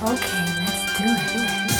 Okay, let's do it.